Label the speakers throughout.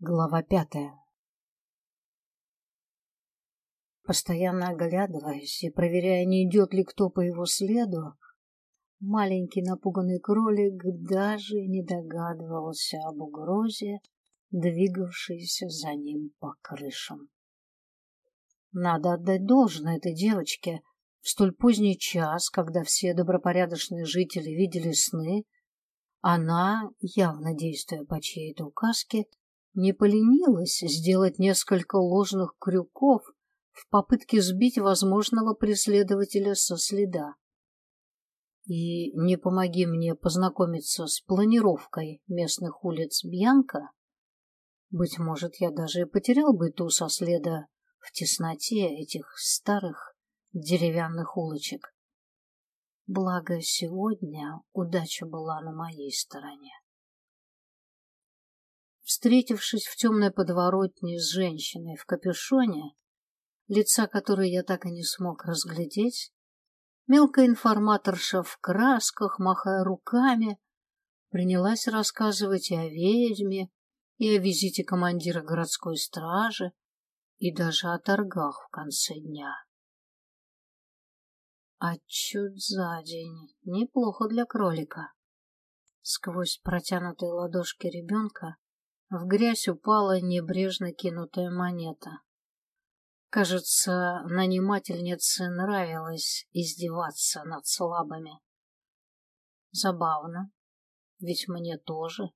Speaker 1: Глава пятая Постоянно оглядываясь и проверяя, не идет ли кто по его следу, маленький напуганный кролик даже не догадывался об угрозе, двигавшейся за ним по крышам. Надо отдать должное этой девочке. В столь поздний час, когда все добропорядочные жители видели сны, она, явно действуя по чьей-то указке, не поленилась сделать несколько ложных крюков в попытке сбить возможного преследователя со следа. И не помоги мне познакомиться с планировкой местных улиц Бьянка, быть может, я даже и потерял бы ту со следа в тесноте этих старых деревянных улочек. Благо, сегодня удача была на моей стороне. Встретившись в темной подворотне с женщиной в капюшоне, лица которой я так и не смог разглядеть, мелкая информаторша в красках, махая руками, принялась рассказывать и о ведьме, и о визите командира городской стражи, и даже о торгах в конце дня. Отчет за день. Неплохо для кролика. Сквозь протянутые ладошки ребенка в грязь упала небрежно кинутая монета. Кажется, нанимательнице нравилось издеваться над слабыми. Забавно, ведь мне тоже.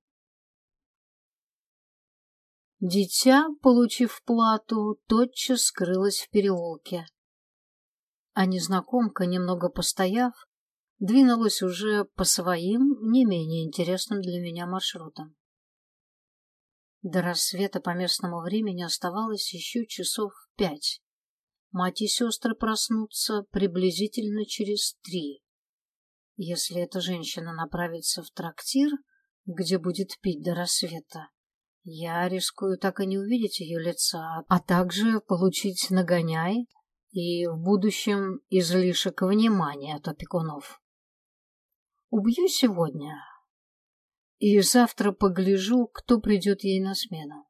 Speaker 1: Дитя, получив плату, тотчас скрылось в переулке. А незнакомка, немного постояв, двинулась уже по своим, не менее интересным для меня маршрутам. До рассвета по местному времени оставалось еще часов пять. Мать и сестры проснутся приблизительно через три. Если эта женщина направится в трактир, где будет пить до рассвета, я рискую так и не увидеть ее лица, а также получить нагоняй и в будущем излишек внимания от опекунов. Убью сегодня, и завтра погляжу, кто придет ей на смену.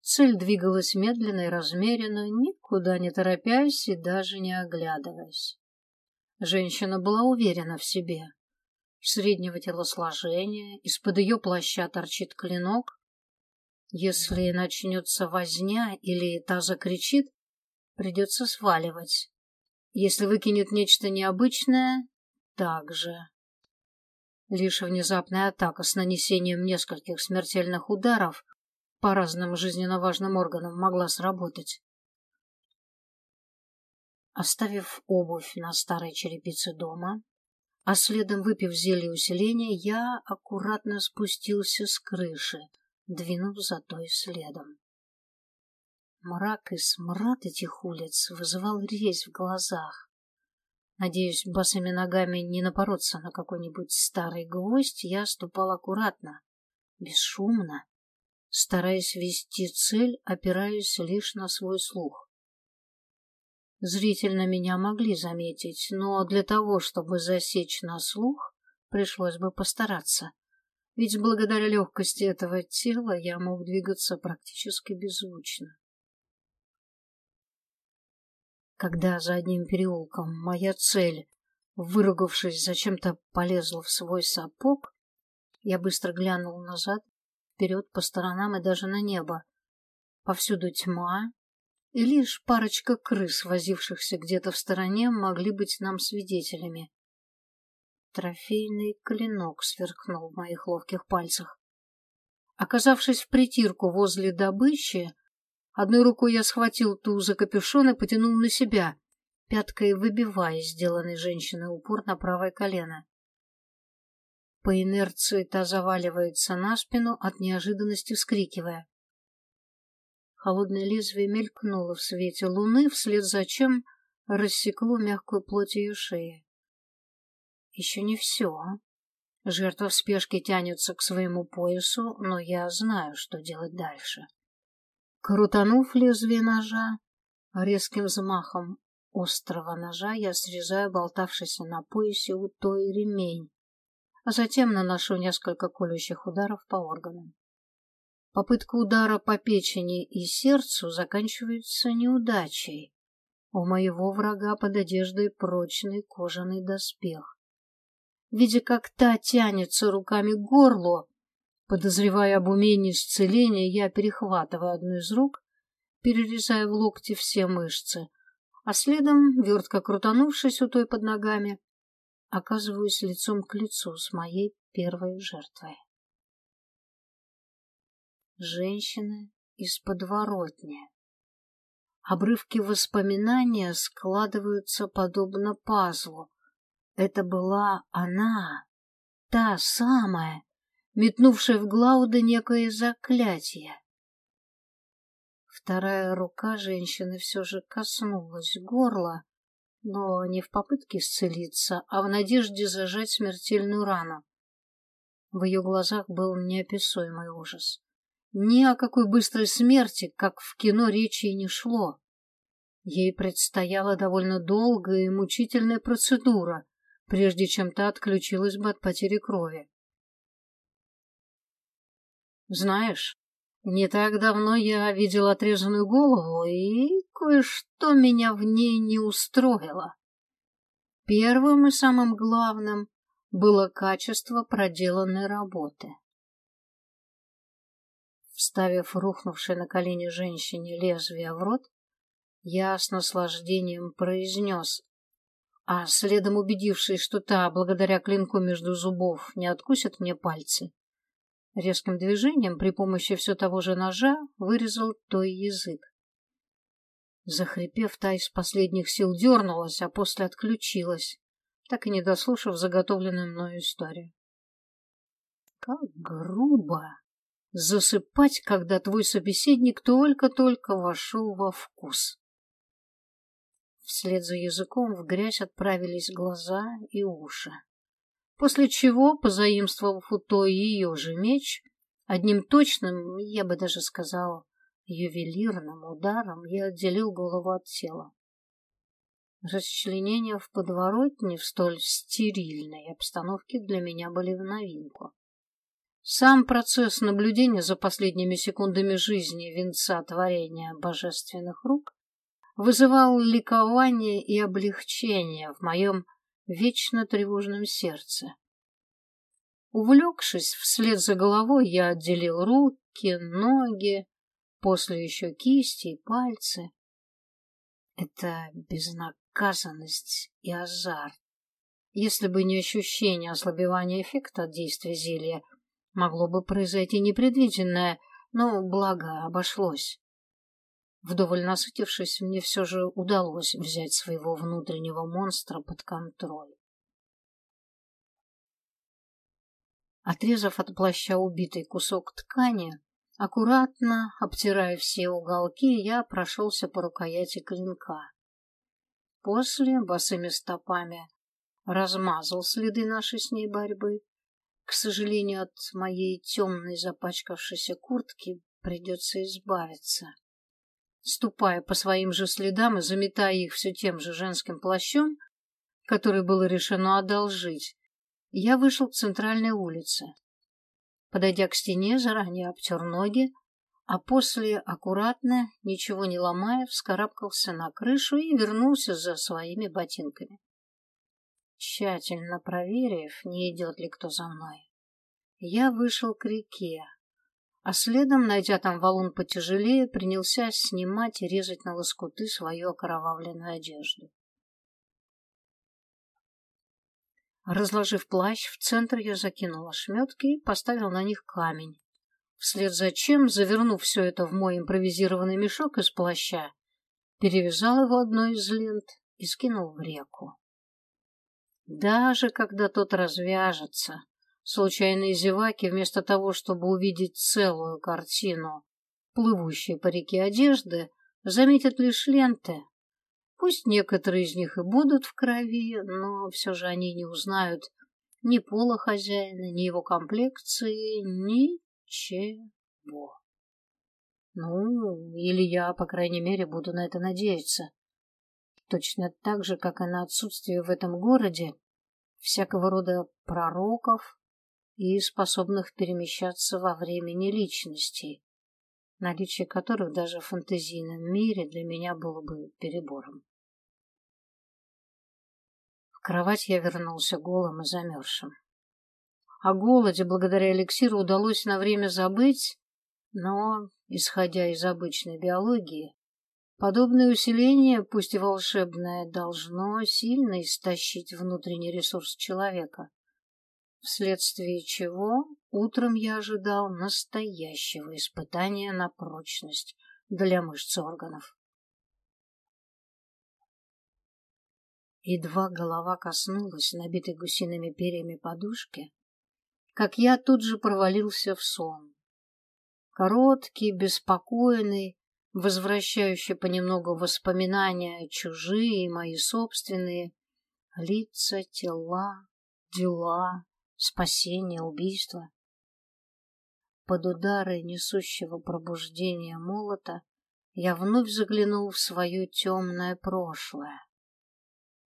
Speaker 1: Цель двигалась медленно и размеренно, никуда не торопясь и даже не оглядываясь. Женщина была уверена в себе. Среднего телосложения, из-под ее плаща торчит клинок. Если начнется возня или та закричит, придется сваливать. Если выкинет нечто необычное, так же. Лишь внезапная атака с нанесением нескольких смертельных ударов по разным жизненно важным органам могла сработать. Оставив обувь на старой черепице дома, а следом выпив зелье усиления, я аккуратно спустился с крыши, двинув за той следом. Мрак и смрад этих улиц вызывал резь в глазах. Надеюсь, босыми ногами не напороться на какой-нибудь старый гвоздь, я ступал аккуратно, бесшумно, стараясь вести цель, опираясь лишь на свой слух. Зрительно меня могли заметить, но для того, чтобы засечь на слух, пришлось бы постараться. Ведь благодаря легкости этого тела я мог двигаться практически беззвучно. Когда за одним переулком моя цель, выругавшись, зачем-то полезла в свой сапог, я быстро глянул назад, вперед, по сторонам и даже на небо. Повсюду тьма, и лишь парочка крыс, возившихся где-то в стороне, могли быть нам свидетелями. Трофейный клинок сверкнул в моих ловких пальцах. Оказавшись в притирку возле добычи, Одной рукой я схватил ту за капюшон и потянул на себя, пяткой выбивая сделанной женщиной упор на правое колено. По инерции та заваливается на спину, от неожиданности вскрикивая. Холодное лезвие мелькнуло в свете луны, вслед за чем рассекло мягкую плоть ее шеи. Еще не все. Жертва в спешке тянется к своему поясу, но я знаю, что делать дальше. Крутанув лезвие ножа, резким взмахом острого ножа я срезаю болтавшийся на поясе у той ремень, а затем наношу несколько колющих ударов по органам. Попытка удара по печени и сердцу заканчивается неудачей. У моего врага под одеждой прочный кожаный доспех. Видя, как та тянется руками к горлу, подозревая об умении исцеления, я перехватываю одну из рук, перерезая в локте все мышцы, а следом, вертко крутанувшись у той под ногами, оказываюсь лицом к лицу с моей первой жертвой. Женщина из подворотни. Обрывки воспоминания складываются подобно пазлу. Это была она, та самая, метнувшая в Глауда некое заклятие. Вторая рука женщины все же коснулась горла, но не в попытке исцелиться, а в надежде зажать смертельную рану. В ее глазах был неописуемый ужас. Ни о какой быстрой смерти, как в кино, речи и не шло. Ей предстояла довольно долгая и мучительная процедура, прежде чем та отключилась бы от потери крови. Знаешь, не так давно я видел отрезанную голову, и кое-что меня в ней не устроило. Первым и самым главным было качество проделанной работы. Вставив рухнувшей на колени женщине лезвие в рот, я с наслаждением произнес, а следом убедившись, что та, благодаря клинку между зубов, не откусит мне пальцы, резким движением при помощи все того же ножа вырезал той язык. Захрипев, та из последних сил дернулась, а после отключилась, так и не дослушав заготовленную мною историю. Как грубо! засыпать, когда твой собеседник только-только вошел во вкус. Вслед за языком в грязь отправились глаза и уши. После чего, позаимствовав у той ее же меч, одним точным, я бы даже сказал, ювелирным ударом я отделил голову от тела. Расчленения в подворотне в столь стерильной обстановке для меня были в новинку. Сам процесс наблюдения за последними секундами жизни венца творения божественных рук вызывал ликование и облегчение в моем вечно тревожном сердце. Увлекшись вслед за головой, я отделил руки, ноги, после еще кисти и пальцы. Это безнаказанность и азарт. Если бы не ощущение ослабевания эффекта от действия зелья, Могло бы произойти непредвиденное, но благо обошлось. Вдоволь насытившись, мне все же удалось взять своего внутреннего монстра под контроль. Отрезав от плаща убитый кусок ткани, аккуратно, обтирая все уголки, я прошелся по рукояти клинка. После, босыми стопами, размазал следы нашей с ней борьбы к сожалению, от моей темной запачкавшейся куртки придется избавиться. Ступая по своим же следам и заметая их все тем же женским плащом, который было решено одолжить, я вышел к центральной улице. Подойдя к стене, заранее обтер ноги, а после аккуратно, ничего не ломая, вскарабкался на крышу и вернулся за своими ботинками тщательно проверив, не идет ли кто за мной. Я вышел к реке, а следом, найдя там валун потяжелее, принялся снимать и резать на лоскуты свою окровавленную одежду. Разложив плащ, в центр я закинул ошметки и поставил на них камень. Вслед за чем, завернув все это в мой импровизированный мешок из плаща, перевязал его одной из лент и скинул в реку. Даже когда тот развяжется, случайные зеваки, вместо того, чтобы увидеть целую картину, плывущей по реке одежды, заметят лишь ленты. Пусть некоторые из них и будут в крови, но все же они не узнают ни пола хозяина, ни его комплекции, ничего. Ну, или я, по крайней мере, буду на это надеяться. Точно так же, как и на отсутствие в этом городе всякого рода пророков, и способных перемещаться во времени личностей, наличие которых даже в фантазийном мире для меня было бы перебором. В кровать я вернулся голым и замерзшим. О голоде благодаря эликсиру удалось на время забыть, но, исходя из обычной биологии, подобное усиление, пусть и волшебное, должно сильно истощить внутренний ресурс человека вследствие чего утром я ожидал настоящего испытания на прочность для мышц органов. Едва голова коснулась набитой гусиными перьями подушки, как я тут же провалился в сон. Короткий, беспокойный, возвращающий понемногу воспоминания чужие и мои собственные, лица, тела, дела, спасение, убийство. Под удары несущего пробуждения молота я вновь заглянул в свое темное прошлое,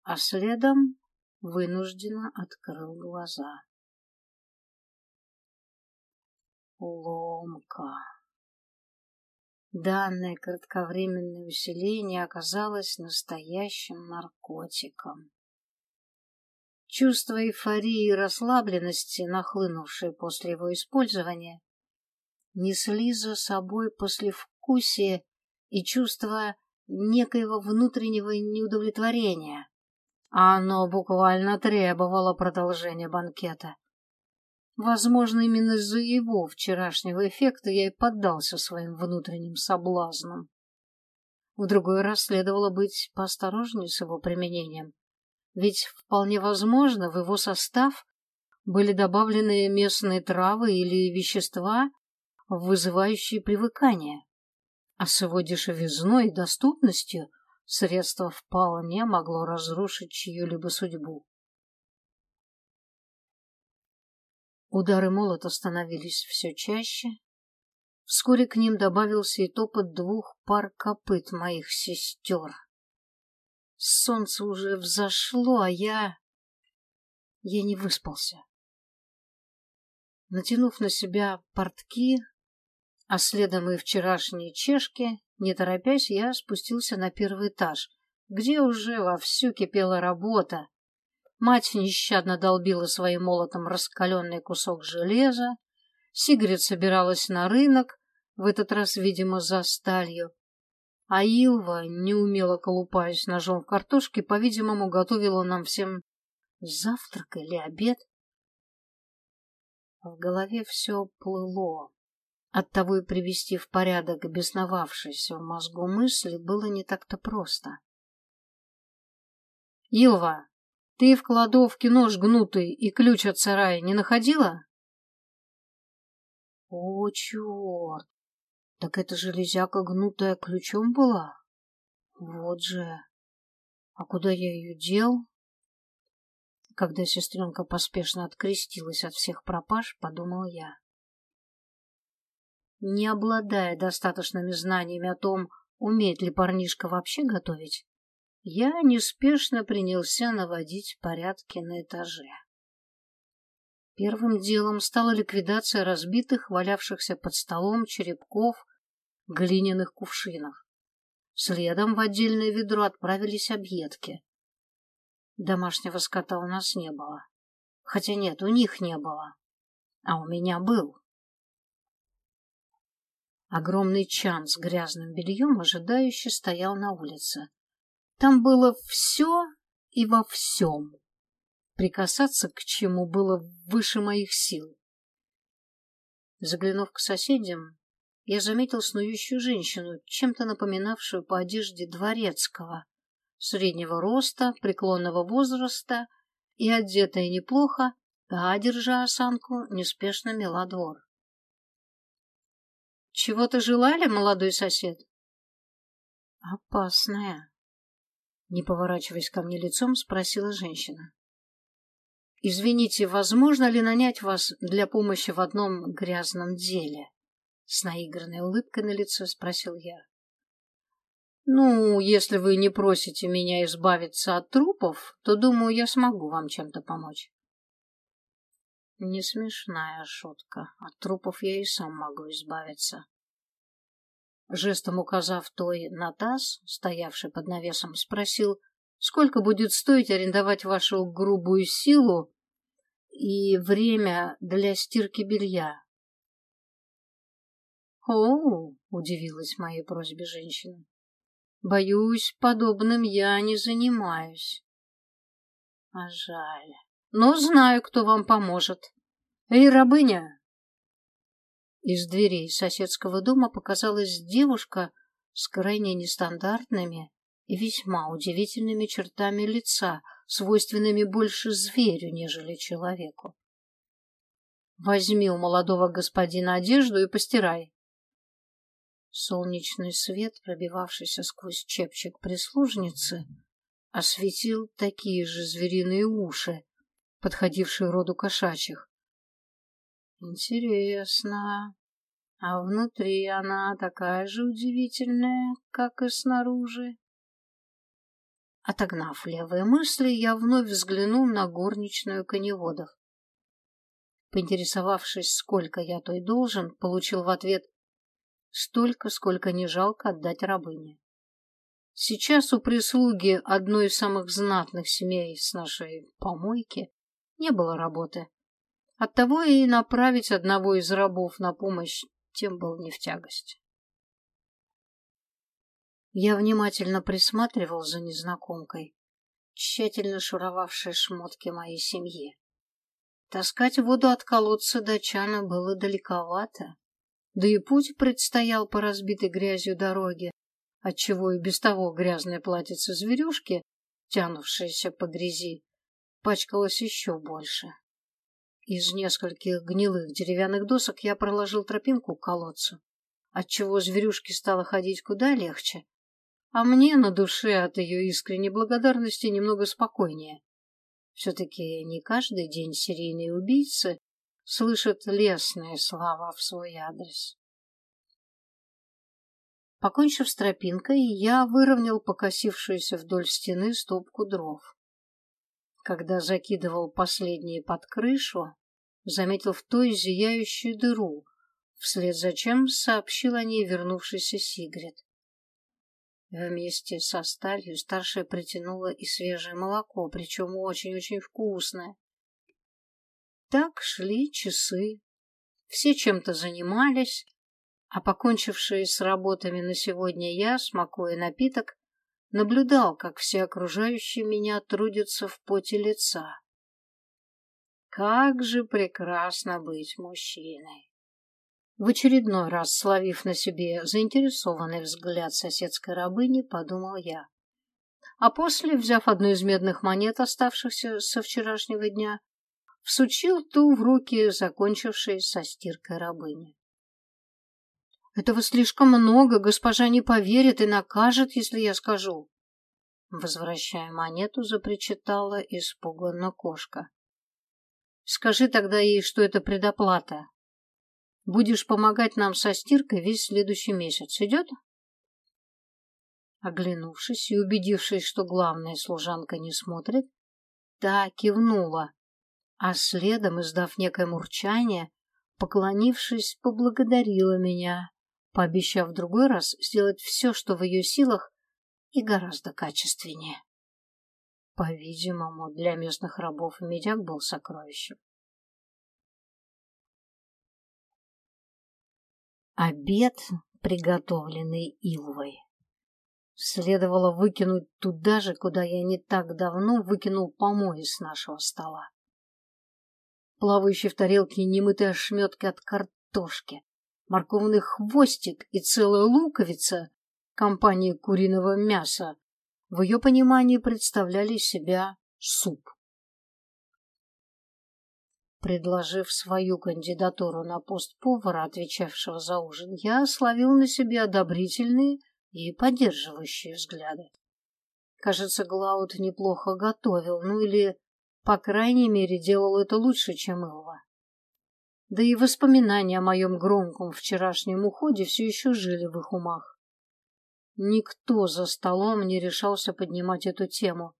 Speaker 1: а следом вынужденно открыл глаза. Ломка. Данное кратковременное усиление оказалось настоящим наркотиком. Чувство эйфории и расслабленности, нахлынувшие после его использования, несли за собой послевкусие и чувство некоего внутреннего неудовлетворения. Оно буквально требовало продолжения банкета. Возможно, именно из-за его вчерашнего эффекта я и поддался своим внутренним соблазнам. В другой раз следовало быть поосторожнее с его применением. Ведь вполне возможно, в его состав были добавлены местные травы или вещества, вызывающие привыкание. А с его дешевизной и доступностью средство вполне могло разрушить чью-либо судьбу. Удары молота становились все чаще. Вскоре к ним добавился и топот двух пар копыт моих сестер. Солнце уже взошло, а я... Я не выспался. Натянув на себя портки, а следом и вчерашние чешки, не торопясь, я спустился на первый этаж, где уже вовсю кипела работа. Мать нещадно долбила своим молотом раскаленный кусок железа, Сигарет собиралась на рынок, в этот раз, видимо, за сталью, а Илва, неумело колупаясь ножом в картошке, по-видимому, готовила нам всем завтрак или обед. В голове все плыло. Оттого и привести в порядок бесновавшиеся в мозгу мысли было не так-то просто. «Илва, ты в кладовке нож гнутый и ключ от сарая не находила?» «О, черт! Так эта железяка гнутая ключом была? Вот же. А куда я ее дел? Когда сестренка поспешно открестилась от всех пропаж, подумал я. Не обладая достаточными знаниями о том, умеет ли парнишка вообще готовить, я неспешно принялся наводить порядки на этаже. Первым делом стала ликвидация разбитых, валявшихся под столом черепков глиняных кувшинах. Следом в отдельное ведро отправились объедки. Домашнего скота у нас не было. Хотя нет, у них не было. А у меня был. Огромный чан с грязным бельем ожидающе стоял на улице. Там было все и во всем. Прикасаться к чему было выше моих сил. Заглянув к соседям, я заметил снующую женщину, чем-то напоминавшую по одежде дворецкого, среднего роста, преклонного возраста и одетая неплохо, та, держа осанку, неспешно мела двор. «Чего-то желали, молодой сосед?» «Опасная», — не поворачиваясь ко мне лицом, спросила женщина. «Извините, возможно ли нанять вас для помощи в одном грязном деле?» С наигранной улыбкой на лице спросил я. «Ну, если вы не просите меня избавиться от трупов, то, думаю, я смогу вам чем-то помочь». Не смешная шутка. От трупов я и сам могу избавиться. Жестом указав той на таз, стоявший под навесом, спросил, сколько будет стоить арендовать вашу грубую силу и время для стирки белья. «О!» — удивилась моей просьбе женщина. «Боюсь, подобным я не занимаюсь». «А жаль. Но знаю, кто вам поможет. Эй, рабыня!» Из дверей соседского дома показалась девушка с крайне нестандартными и весьма удивительными чертами лица, свойственными больше зверю, нежели человеку. «Возьми у молодого господина одежду и постирай», Солнечный свет, пробивавшийся сквозь чепчик прислужницы, осветил такие же звериные уши, подходившие роду кошачьих. Интересно, а внутри она такая же удивительная, как и снаружи? Отогнав левые мысли, я вновь взглянул на горничную коневодов. Поинтересовавшись, сколько я той должен, получил в ответ столько, сколько не жалко отдать рабыне. Сейчас у прислуги одной из самых знатных семей с нашей помойки не было работы. Оттого и направить одного из рабов на помощь тем был не в тягость. Я внимательно присматривал за незнакомкой, тщательно шуровавшей шмотки моей семьи. Таскать воду от колодца до чана было далековато да и путь предстоял по разбитой грязью дороге, отчего и без того грязное платьице зверюшки, тянувшееся по грязи, пачкалось еще больше. Из нескольких гнилых деревянных досок я проложил тропинку к колодцу, отчего зверюшке стало ходить куда легче, а мне на душе от ее искренней благодарности немного спокойнее. Все-таки не каждый день серийные убийцы слышит лестные слова в свой адрес. Покончив с тропинкой, я выровнял покосившуюся вдоль стены стопку дров. Когда закидывал последние под крышу, заметил в той зияющую дыру, вслед за чем сообщил о ней вернувшийся Сигрид. Вместе со сталью старшая притянула и свежее молоко, причем очень-очень вкусное. Так шли часы. Все чем-то занимались, а покончившие с работами на сегодня я, смакуя напиток, наблюдал, как все окружающие меня трудятся в поте лица. Как же прекрасно быть мужчиной! В очередной раз, словив на себе заинтересованный взгляд соседской рабыни, подумал я. А после, взяв одну из медных монет, оставшихся со вчерашнего дня, всучил ту в руки закончившей со стиркой рабыни. «Этого слишком много, госпожа не поверит и накажет, если я скажу». Возвращая монету, запричитала испуганно кошка. «Скажи тогда ей, что это предоплата. Будешь помогать нам со стиркой весь следующий месяц. Идет?» Оглянувшись и убедившись, что главная служанка не смотрит, та кивнула, а следом, издав некое мурчание, поклонившись, поблагодарила меня, пообещав в другой раз сделать все, что в ее силах, и гораздо качественнее. По-видимому, для местных рабов медяк был сокровищем. Обед, приготовленный Илвой, следовало выкинуть туда же, куда я не так давно выкинул помои с нашего стола плавающие в тарелке немытые ошметки от картошки, морковный хвостик и целая луковица компании куриного мяса в ее понимании представляли себя суп. Предложив свою кандидатуру на пост повара, отвечавшего за ужин, я словил на себе одобрительные и поддерживающие взгляды. Кажется, Глауд неплохо готовил, ну или по крайней мере, делал это лучше, чем Илва. Да и воспоминания о моем громком вчерашнем уходе все еще жили в их умах. Никто за столом не решался поднимать эту тему.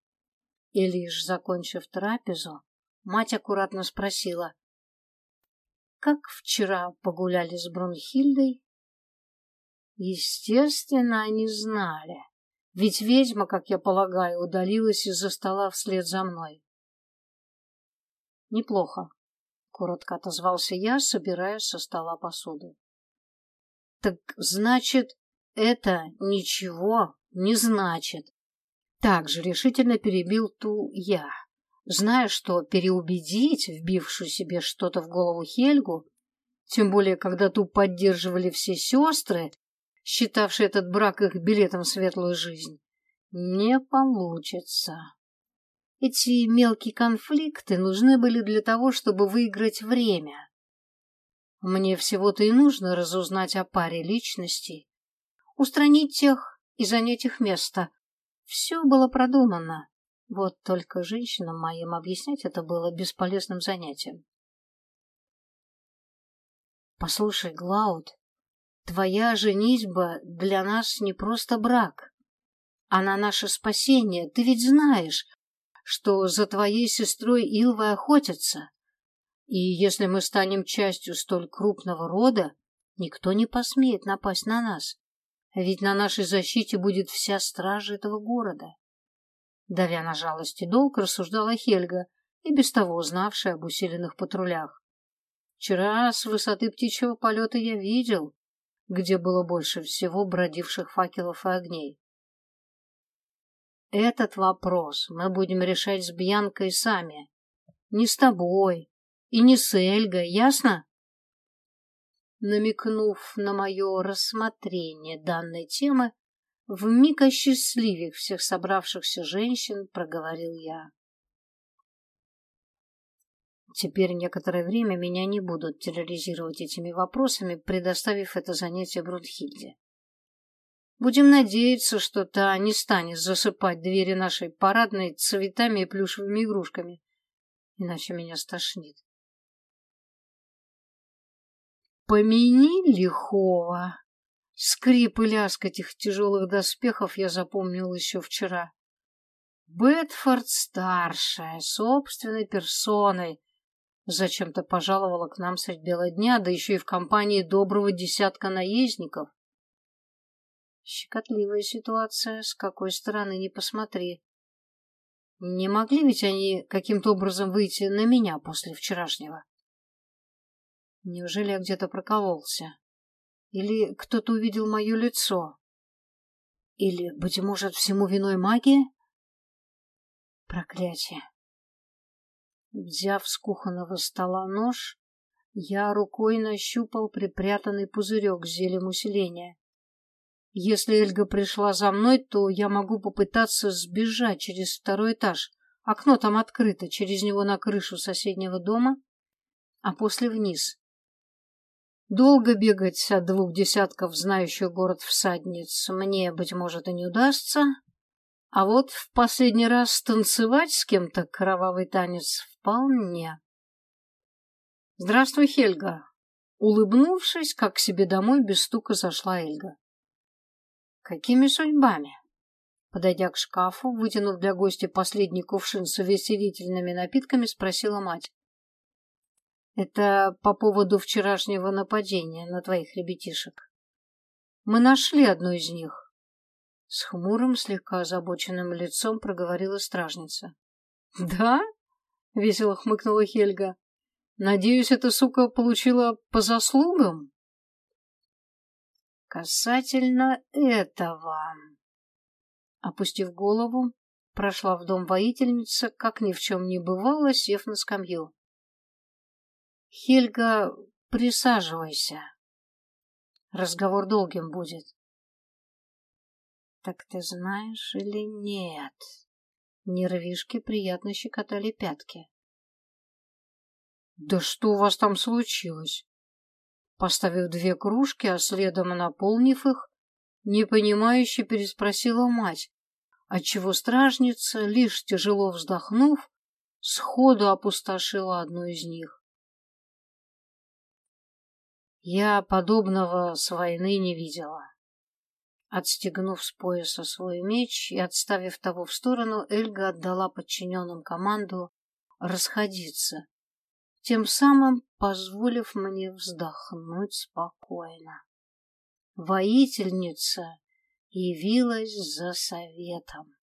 Speaker 1: И лишь закончив трапезу, мать аккуратно спросила, как вчера погуляли с Брунхильдой? Естественно, они знали. Ведь ведьма, как я полагаю, удалилась из-за стола вслед за мной. Неплохо, коротко отозвался я, собирая со стола посуду. Так значит, это ничего не значит. Так же решительно перебил ту я, зная, что переубедить вбившую себе что-то в голову Хельгу, тем более когда ту поддерживали все сестры, считавшие этот брак их билетом в светлую жизнь, не получится. Эти мелкие конфликты нужны были для того, чтобы выиграть время. Мне всего-то и нужно разузнать о паре личностей, устранить тех и занять их место. Все было продумано. Вот только женщинам моим объяснять это было бесполезным занятием. Послушай, Глауд, Твоя женитьба для нас не просто брак. Она наше спасение. Ты ведь знаешь, что за твоей сестрой Илвой охотятся. И если мы станем частью столь крупного рода, никто не посмеет напасть на нас. Ведь на нашей защите будет вся стража этого города. Давя на жалость и долг, рассуждала Хельга, и без того знавшая об усиленных патрулях. Вчера с высоты птичьего полета я видел, где было больше всего бродивших факелов и огней. Этот вопрос мы будем решать с Бьянкой сами. Не с тобой и не с Эльгой, ясно? Намекнув на мое рассмотрение данной темы, вмиг осчастливив всех собравшихся женщин, проговорил я. Теперь некоторое время меня не будут терроризировать этими вопросами, предоставив это занятие Брунхильде. Будем надеяться, что та не станет засыпать двери нашей парадной цветами и плюшевыми игрушками, иначе меня стошнит. Помяни лихого. Скрип и лязг этих тяжелых доспехов я запомнил еще вчера. Бетфорд старшая, собственной персоной, Зачем-то пожаловала к нам средь бела дня, да еще и в компании доброго десятка наездников. Щекотливая ситуация, с какой стороны не посмотри. Не могли ведь они каким-то образом выйти на меня после вчерашнего? Неужели я где-то прокололся? Или кто-то увидел мое лицо? Или, быть может, всему виной магия? Проклятие. Взяв с кухонного стола нож, я рукой нащупал припрятанный пузырек с зелем усиления. Если Эльга пришла за мной, то я могу попытаться сбежать через второй этаж. Окно там открыто, через него на крышу соседнего дома, а после вниз. Долго бегать от двух десятков знающих город всадниц мне, быть может, и не удастся, а вот в последний раз танцевать с кем-то кровавый танец вполне. Здравствуй, Хельга. Улыбнувшись, как к себе домой, без стука зашла Эльга. Какими судьбами? Подойдя к шкафу, вытянув для гостя последний кувшин с увеселительными напитками, спросила мать. Это по поводу вчерашнего нападения на твоих ребятишек. Мы нашли одну из них. С хмурым, слегка озабоченным лицом проговорила стражница. «Да?» — весело хмыкнула Хельга. «Надеюсь, эта сука получила по заслугам?» «Касательно этого...» Опустив голову, прошла в дом воительница, как ни в чем не бывало, сев на скамью. «Хельга, присаживайся. Разговор долгим будет. Так ты знаешь или нет? Нервишки приятно щекотали пятки. Да что у вас там случилось? Поставив две кружки, а следом наполнив их, непонимающе переспросила мать, отчего стражница, лишь тяжело вздохнув, сходу опустошила одну из них. Я подобного с войны не видела. Отстегнув с пояса свой меч и отставив того в сторону, Эльга отдала подчиненным команду расходиться, тем самым позволив мне вздохнуть спокойно. Воительница явилась за советом.